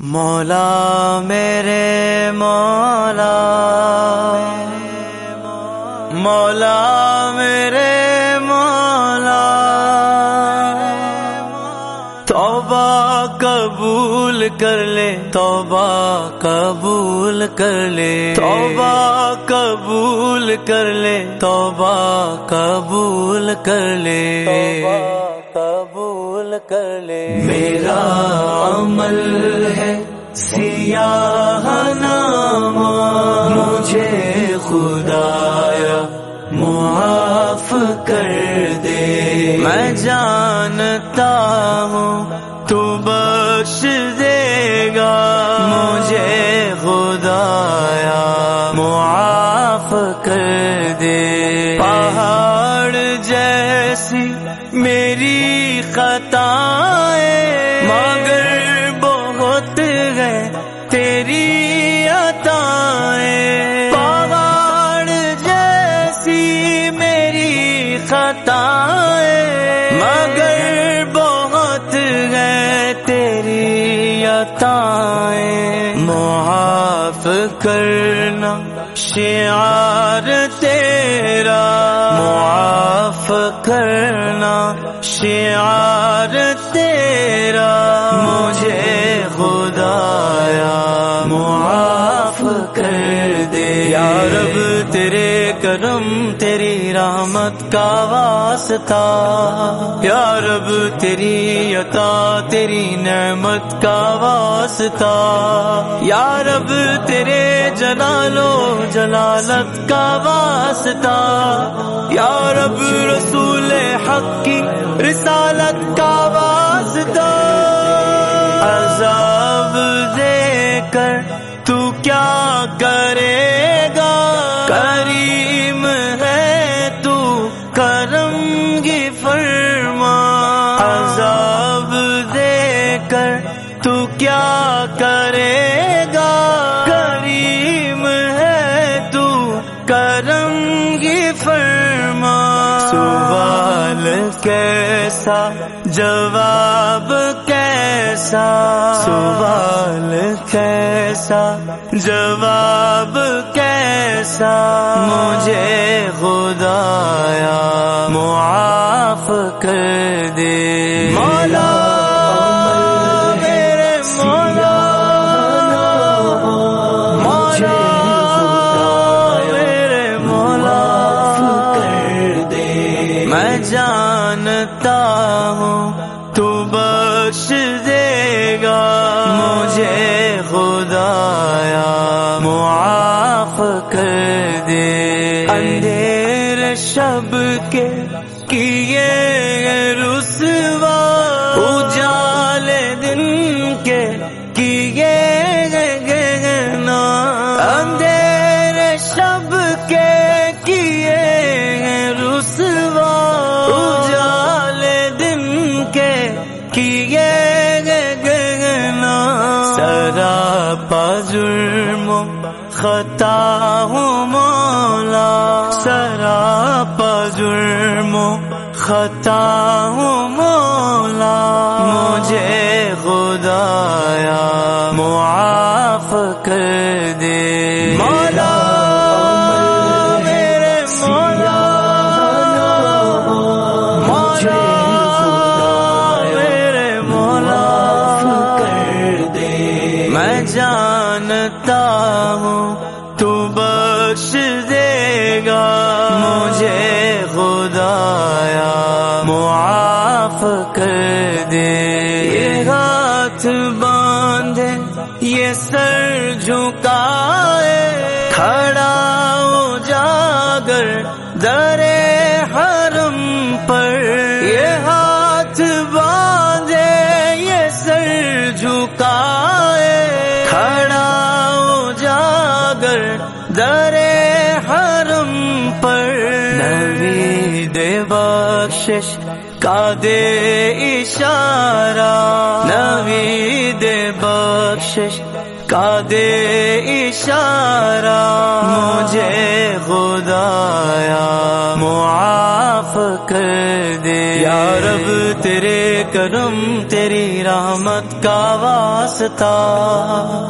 مولا میرے مولا مولا میرے مولا توبہ قبول کر لے توبہ قبول کر لے۔ توبہ قبول کر لے توبہ قبول کر لے۔ قبول کر لے۔ میرا عمل سیاہ نام مجھے خدایا معاف کر دے۔ میں جانتا ہوں تو بخش دے گا۔ مجھے خدایا معاف کر دے۔ پہاڑ جیسی میری خطائیں تیری عطائیں، پہاڑ جیسی میری خطائیں۔ مگر بہت ہے تیری عطائیں۔ معاف کرنا شعار تیرا۔ معاف کرنا شعار تیری رحمت کا واسطہ۔ یا رب، تیری عطا، تیری نعمت کا واسطہ۔ یا رب، تیرے جلالو جلالت کا واسطہ۔ یا رب، رسول حق کی رسالت کا واسطہ۔ عذاب دے کر تو کیا کرے؟ کر، تو کیا کرے گا؟ کریم ہے تو کرم گی فرما۔ سوال کیسا، جواب کیسا؟ سوال کیسا، جواب کیسا؟ مجھے خدایا، معاف کر دے۔ مولا میں جانتا ہوں تو بخش دے گا۔ مجھے خدایا معاف کر دے۔ اندھیر شب کے کیے رسوا اجال دن کے کیے خطا ہوں مولا، سرا پجرم خطا ہوں مولا۔ مجھے خدایا معاف کر دے۔ مولا مولا۔ میں جانتا دے گا۔ مجھے خدایا معاف کر دے۔ یہ ہاتھ باندھے، یہ سر جھکائے۔ کھڑا ہو جاگر درے حرم پر۔ یہ ہاتھ باندھے بخشش کا دے اشارہ نوید بخشش کا دے اشارہ مجھے خدایا معاف کر دے یا رب، تیرے کرم، تیری رحمت کا واسطہ۔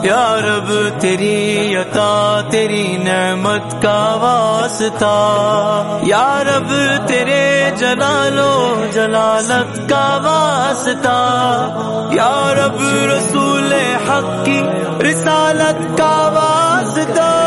یا رب، تیری عطا، تیری نعمت کا واسطہ۔ یا رب، تیرے جلالو جلالت کا واسطہ۔ یا رب، رسول حق کی رسالت کا واسطہ۔